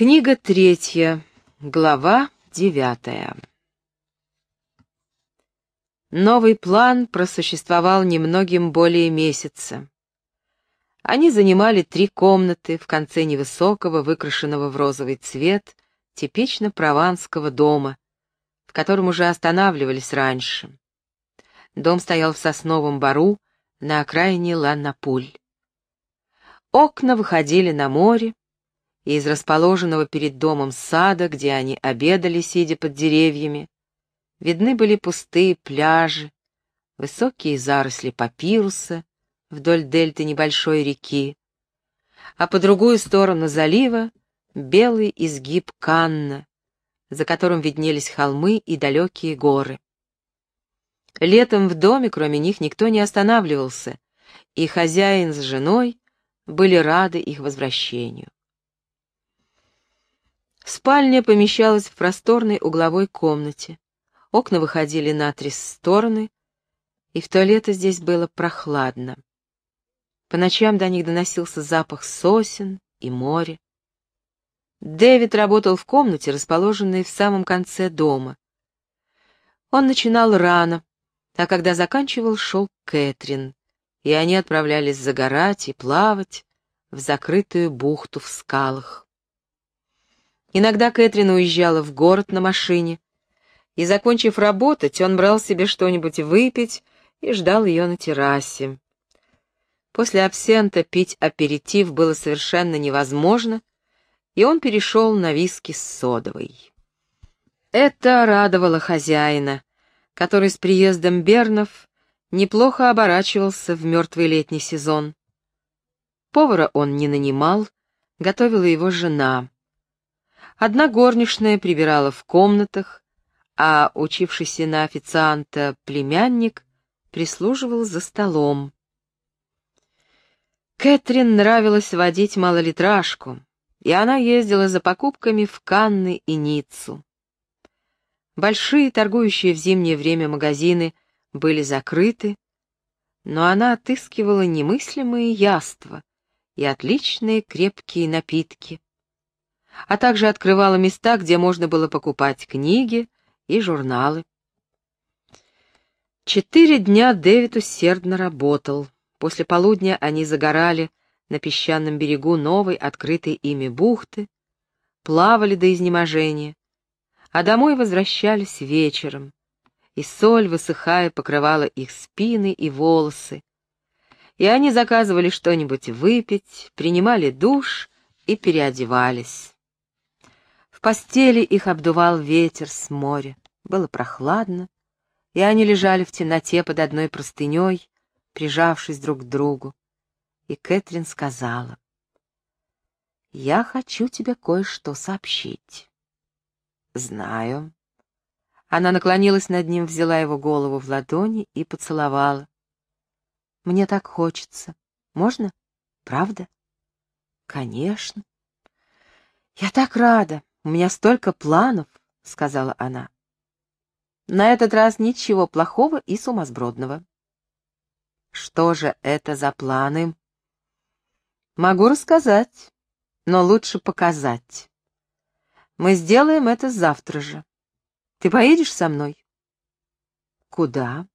Книга третья, глава девятая. Новый план просуществовал немногим более месяца. Они занимали три комнаты в конце невысокого, выкрашенного в розовый цвет, типично прованского дома, в котором уже останавливались раньше. Дом стоял в сосновом бару на окраине Ланнапуль. Окна выходили на море, и из расположенного перед домом сада, где они обедали, сидя под деревьями, видны были пустые пляжи, высокие заросли папируса вдоль дельты небольшой реки, а по другую сторону залива — белый изгиб Канна, за которым виднелись холмы и далекие горы. Летом в доме, кроме них, никто не останавливался, и хозяин с женой были рады их возвращению. Спальня помещалась в просторной угловой комнате. Окна выходили на три стороны, и в туалете здесь было прохладно. По ночам до них доносился запах сосен и моря. Дэвид работал в комнате, расположенной в самом конце дома. Он начинал рано, а когда заканчивал, шел Кэтрин, и они отправлялись загорать и плавать в закрытую бухту в скалах. Иногда Кэтрин уезжала в город на машине, и, закончив работать, он брал себе что-нибудь выпить и ждал ее на террасе. После абсента пить аперитив было совершенно невозможно, и он перешел на виски с содовой. Это радовало хозяина, который с приездом Бернов неплохо оборачивался в мертвый летний сезон. Повара он не нанимал, готовила его жена. Одна горничная прибирала в комнатах, а учившийся на официанта племянник прислуживал за столом. Кэтрин нравилось водить малолитражку, и она ездила за покупками в Канны и Ниццу. Большие, торгующие в зимнее время магазины были закрыты, но она отыскивала немыслимые яства и отличные крепкие напитки а также открывала места, где можно было покупать книги и журналы. Четыре дня Дэвид усердно работал. После полудня они загорали на песчаном берегу новой, открытой ими бухты, плавали до изнеможения, а домой возвращались вечером, и соль, высыхая, покрывала их спины и волосы, и они заказывали что-нибудь выпить, принимали душ и переодевались. В постели их обдувал ветер с моря. Было прохладно, и они лежали в темноте под одной простыней, прижавшись друг к другу. И Кэтрин сказала, «Я хочу тебе кое-что сообщить». «Знаю». Она наклонилась над ним, взяла его голову в ладони и поцеловала. «Мне так хочется. Можно? Правда?» «Конечно». «Я так рада. «У меня столько планов», — сказала она. На этот раз ничего плохого и сумасбродного. Что же это за планы? Могу рассказать, но лучше показать. Мы сделаем это завтра же. Ты поедешь со мной? Куда?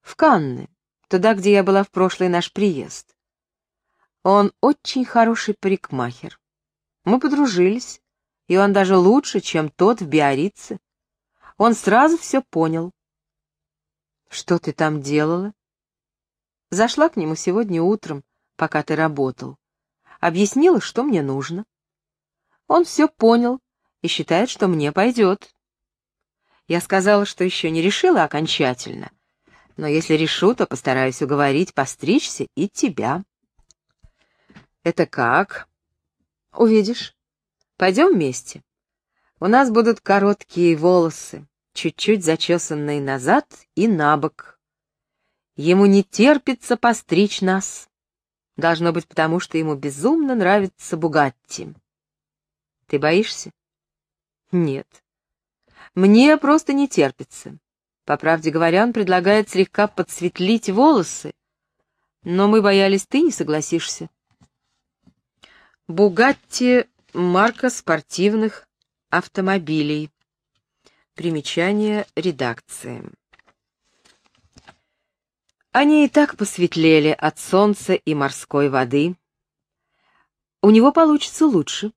В Канны, туда, где я была в прошлый наш приезд. Он очень хороший парикмахер. Мы подружились, и он даже лучше, чем тот в Биорице. Он сразу все понял. Что ты там делала? Зашла к нему сегодня утром, пока ты работал. Объяснила, что мне нужно. Он все понял и считает, что мне пойдет. Я сказала, что еще не решила окончательно, но если решу, то постараюсь уговорить постричься и тебя. Это как? Увидишь. Пойдем вместе. У нас будут короткие волосы, чуть-чуть зачесанные назад и на бок. Ему не терпится постричь нас. Должно быть потому, что ему безумно нравится Бугатти. Ты боишься? Нет. Мне просто не терпится. По правде говоря, он предлагает слегка подсветлить волосы, но мы боялись, ты не согласишься. Бугатти марка спортивных автомобилей. Примечание редакции. Они и так посветлели от солнца и морской воды. У него получится лучше.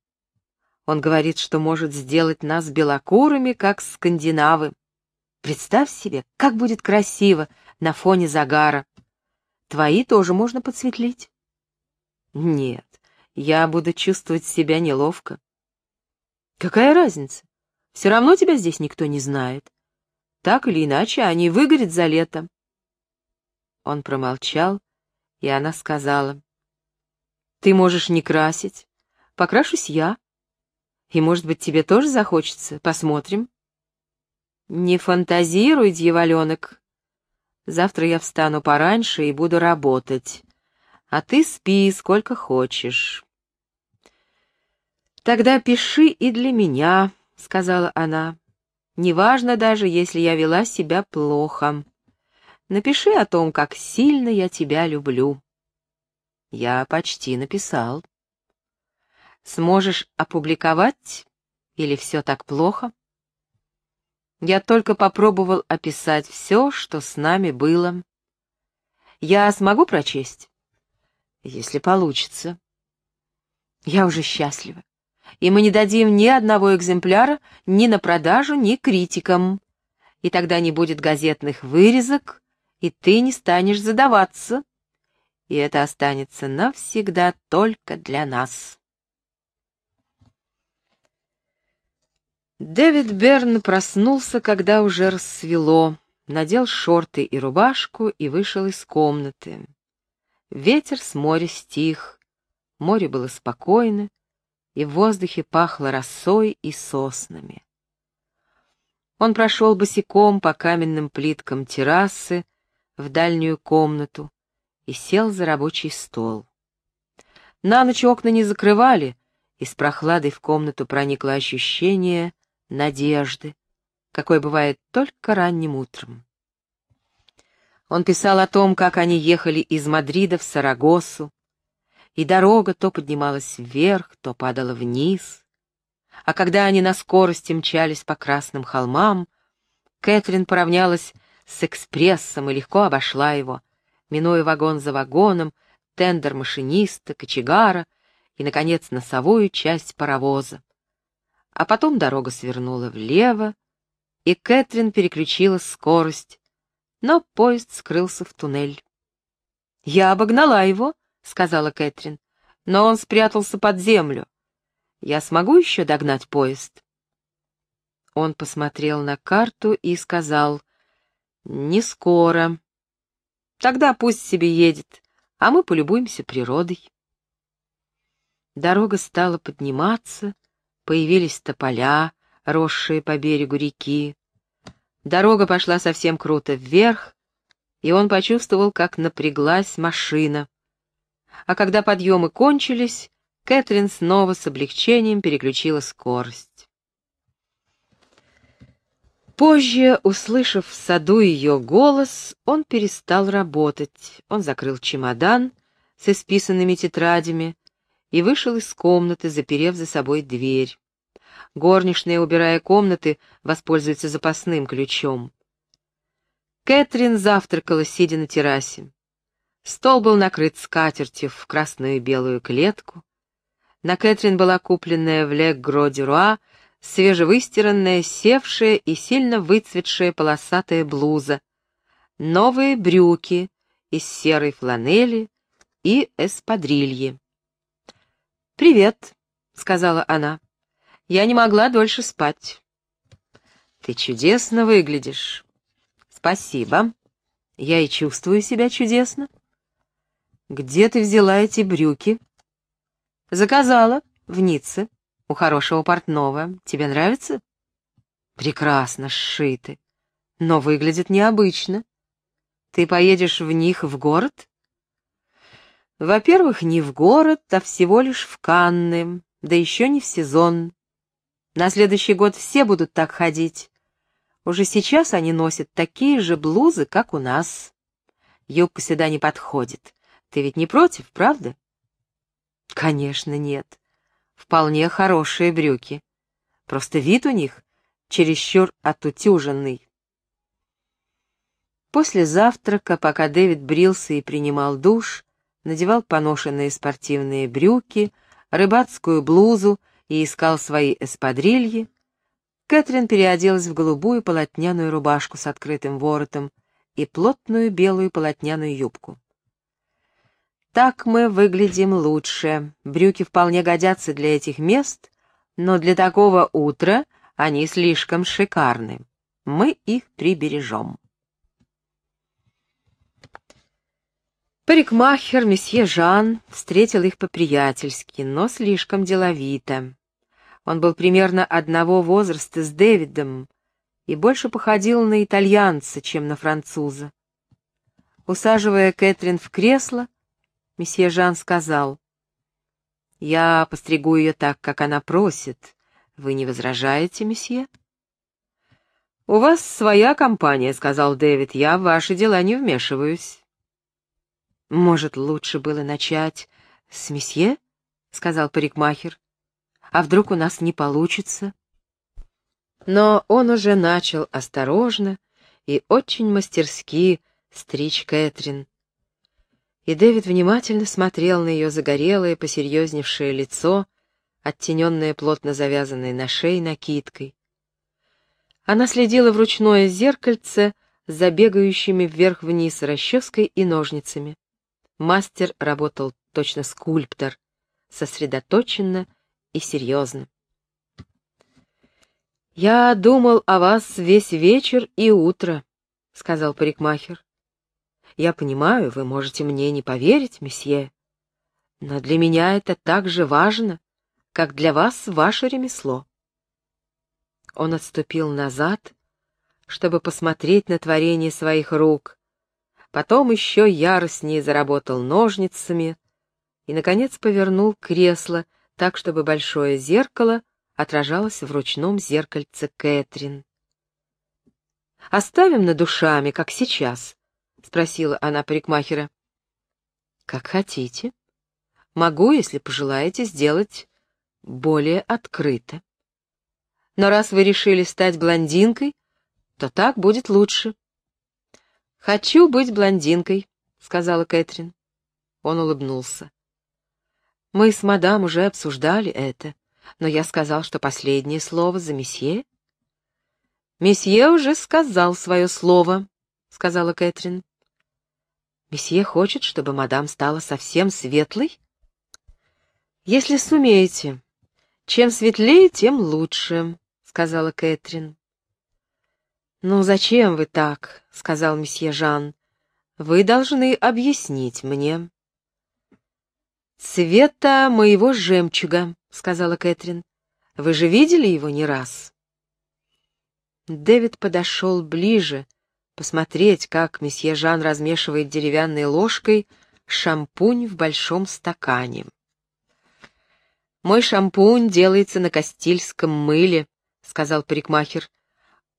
Он говорит, что может сделать нас белокурыми, как скандинавы. Представь себе, как будет красиво на фоне загара. Твои тоже можно подсветлить. Нет, я буду чувствовать себя неловко. Какая разница? Все равно тебя здесь никто не знает. Так или иначе, они выгорят за лето. Он промолчал, и она сказала, «Ты можешь не красить, покрашусь я. И, может быть, тебе тоже захочется, посмотрим». «Не фантазируй, дьяволенок. Завтра я встану пораньше и буду работать, а ты спи сколько хочешь». «Тогда пиши и для меня», — сказала она. «Неважно даже, если я вела себя плохо. Напиши о том, как сильно я тебя люблю». «Я почти написал». «Сможешь опубликовать? Или все так плохо?» «Я только попробовал описать все, что с нами было. Я смогу прочесть?» «Если получится». «Я уже счастлива и мы не дадим ни одного экземпляра ни на продажу, ни критикам. И тогда не будет газетных вырезок, и ты не станешь задаваться. И это останется навсегда только для нас. Дэвид Берн проснулся, когда уже рассвело, надел шорты и рубашку и вышел из комнаты. Ветер с моря стих, море было спокойно, и в воздухе пахло росой и соснами. Он прошел босиком по каменным плиткам террасы в дальнюю комнату и сел за рабочий стол. На ночь окна не закрывали, и с прохладой в комнату проникло ощущение надежды, какое бывает только ранним утром. Он писал о том, как они ехали из Мадрида в Сарагосу, и дорога то поднималась вверх, то падала вниз. А когда они на скорости мчались по красным холмам, Кэтрин поравнялась с экспрессом и легко обошла его, минуя вагон за вагоном, тендер машиниста, кочегара и, наконец, носовую часть паровоза. А потом дорога свернула влево, и Кэтрин переключила скорость, но поезд скрылся в туннель. «Я обогнала его», — сказала Кэтрин. «Но он спрятался под землю. Я смогу еще догнать поезд?» Он посмотрел на карту и сказал, «Не скоро. Тогда пусть себе едет, а мы полюбуемся природой». Дорога стала подниматься, появились тополя, росшие по берегу реки. Дорога пошла совсем круто вверх, и он почувствовал, как напряглась машина а когда подъемы кончились, Кэтрин снова с облегчением переключила скорость. Позже, услышав в саду ее голос, он перестал работать. Он закрыл чемодан с исписанными тетрадями и вышел из комнаты, заперев за собой дверь. Горничная, убирая комнаты, воспользуется запасным ключом. Кэтрин завтракала, сидя на террасе. Стол был накрыт скатертью в красную и белую клетку. На Кэтрин была купленная в Лек Гро-Дюруа свежевыстиранная, севшая и сильно выцветшая полосатая блуза, новые брюки из серой фланели и эспадрильи. «Привет», — сказала она. «Я не могла дольше спать». «Ты чудесно выглядишь». «Спасибо. Я и чувствую себя чудесно». «Где ты взяла эти брюки?» «Заказала. В Ницце. У хорошего портного. Тебе нравится?» «Прекрасно сшиты. Но выглядят необычно. Ты поедешь в них в город?» «Во-первых, не в город, а всего лишь в Канны, да еще не в сезон. На следующий год все будут так ходить. Уже сейчас они носят такие же блузы, как у нас. Юбка сюда не подходит. Ты ведь не против, правда? Конечно, нет. вполне хорошие брюки. Просто вид у них чересчур отутюженный. После завтрака, пока Дэвид брился и принимал душ, надевал поношенные спортивные брюки, рыбацкую блузу и искал свои эспадрильи, Кэтрин переоделась в голубую полотняную рубашку с открытым воротом и плотную белую полотняную юбку. Так мы выглядим лучше. Брюки вполне годятся для этих мест, но для такого утра они слишком шикарны. Мы их прибережем. Парикмахер месье Жан встретил их по-приятельски, но слишком деловито. Он был примерно одного возраста с Дэвидом и больше походил на итальянца, чем на француза. Усаживая Кэтрин в кресло, месье Жан сказал, «Я постригу ее так, как она просит. Вы не возражаете, месье?» «У вас своя компания», — сказал Дэвид, — «я в ваши дела не вмешиваюсь». «Может, лучше было начать с месье?» — сказал парикмахер. А вдруг у нас не получится? Но он уже начал осторожно и очень мастерски стричь Кэтрин. И Дэвид внимательно смотрел на ее загорелое, посерьезневшее лицо, оттененное плотно завязанной на шее накидкой. Она следила в ручное зеркальце за бегающими вверх-вниз расческой и ножницами. Мастер работал точно скульптор, сосредоточенно и серьезно. «Я думал о вас весь вечер и утро», — сказал парикмахер. «Я понимаю, вы можете мне не поверить, месье, но для меня это так же важно, как для вас ваше ремесло». Он отступил назад, чтобы посмотреть на творение своих рук, потом еще яростнее заработал ножницами и, наконец, повернул кресло, так, чтобы большое зеркало отражалось в ручном зеркальце Кэтрин. «Оставим над душами, как сейчас?» — спросила она парикмахера. «Как хотите. Могу, если пожелаете, сделать более открыто. Но раз вы решили стать блондинкой, то так будет лучше». «Хочу быть блондинкой», — сказала Кэтрин. Он улыбнулся. Мы с мадам уже обсуждали это, но я сказал, что последнее слово за месье. «Месье уже сказал свое слово», — сказала Кэтрин. «Месье хочет, чтобы мадам стала совсем светлой?» «Если сумеете. Чем светлее, тем лучше», — сказала Кэтрин. «Ну зачем вы так?» — сказал месье Жан. «Вы должны объяснить мне». «Цвета моего жемчуга», — сказала Кэтрин. «Вы же видели его не раз?» Дэвид подошел ближе, посмотреть, как месье Жан размешивает деревянной ложкой шампунь в большом стакане. «Мой шампунь делается на кастильском мыле», — сказал парикмахер.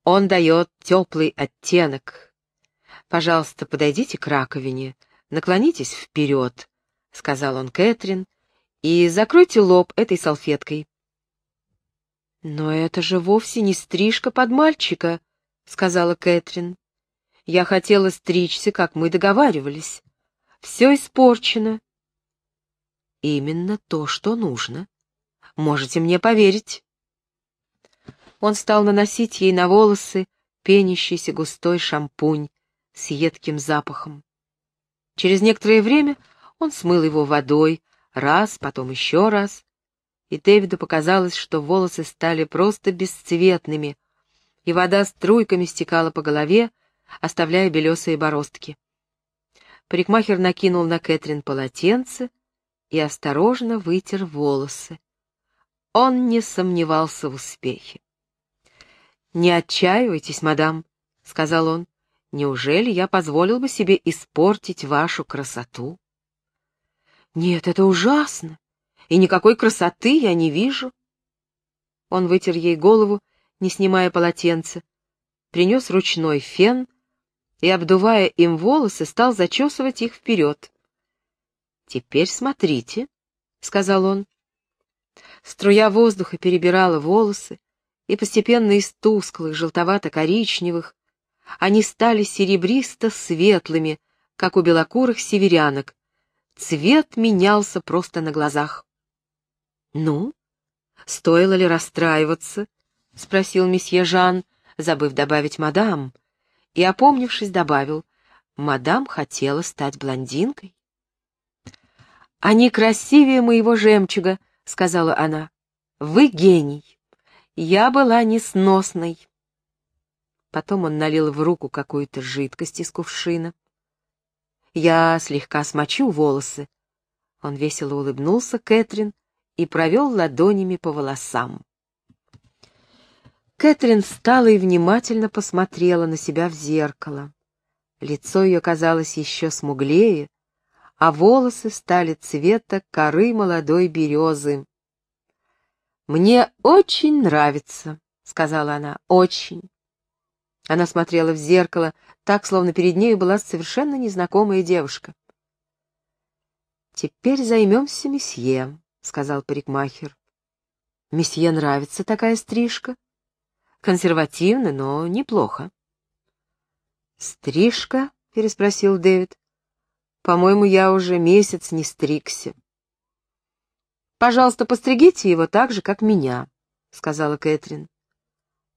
«Он дает теплый оттенок. Пожалуйста, подойдите к раковине, наклонитесь вперед, — сказал он Кэтрин, — «и закройте лоб этой салфеткой». «Но это же вовсе не стрижка под мальчика», — сказала Кэтрин. «Я хотела стричься, как мы договаривались. Все испорчено». «Именно то, что нужно. Можете мне поверить». Он стал наносить ей на волосы пенящийся густой шампунь с едким запахом. Через некоторое время он смыл его водой, раз, потом еще раз, и Дэвиду показалось, что волосы стали просто бесцветными, и вода струйками стекала по голове, оставляя белесые бороздки. Парикмахер накинул на Кэтрин полотенце и осторожно вытер волосы. Он не сомневался в успехе. «Не отчаивайтесь, мадам», — сказал он. «Неужели я позволил бы себе испортить вашу красоту?» Нет, это ужасно, и никакой красоты я не вижу. Он вытер ей голову, не снимая полотенца, принес ручной фен и, обдувая им волосы, стал зачесывать их вперед. «Теперь смотрите», — сказал он. Струя воздуха перебирала волосы, и постепенно из тусклых, желтовато-коричневых, они стали серебристо-светлыми, как у белокурых северянок. Цвет менялся просто на глазах. «Ну, стоило ли расстраиваться?» — спросил месье Жан, забыв добавить «мадам», и, опомнившись, добавил «мадам хотела стать блондинкой». «Они красивее моего жемчуга», — сказала она. «Вы гений. Я была несносной». Потом он налил в руку какую-то жидкость из кувшина. «Я слегка смочу волосы». Он весело улыбнулся Кэтрин и провел ладонями по волосам. Кэтрин встала и внимательно посмотрела на себя в зеркало. Лицо ее казалось еще смуглее, а волосы стали цвета коры молодой березы. «Мне очень нравится», — сказала она, — «очень». Она смотрела в зеркало, так, словно перед ней была совершенно незнакомая девушка. «Теперь займемся месье», — сказал парикмахер. «Месье нравится такая стрижка?» Консервативно, но неплохо. «Стрижка?» — переспросил Дэвид. «По-моему, я уже месяц не стригся». «Пожалуйста, постригите его так же, как меня», — сказала Кэтрин.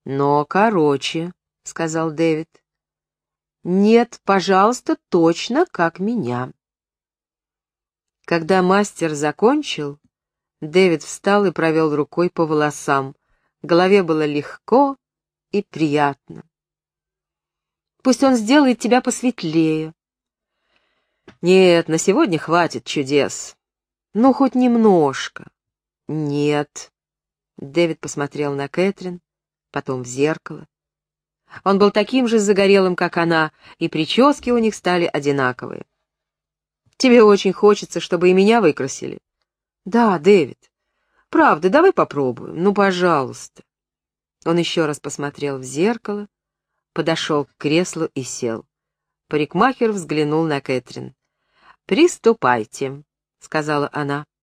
«Но короче», — сказал Дэвид. «Нет, пожалуйста, точно как меня». Когда мастер закончил, Дэвид встал и провел рукой по волосам, голове было легко и приятно. Пусть он сделает тебя посветлее. Нет, на сегодня хватит чудес. Ну, хоть немножко. Нет. Дэвид посмотрел на Кэтрин, потом в зеркало. Он был таким же загорелым, как она, и прически у них стали одинаковые. Тебе очень хочется, чтобы и меня выкрасили? Да, Дэвид. Правда, давай попробуем. Ну, пожалуйста. Он еще раз посмотрел в зеркало, подошел к креслу и сел. Парикмахер взглянул на Кэтрин. «Приступайте», — сказала она.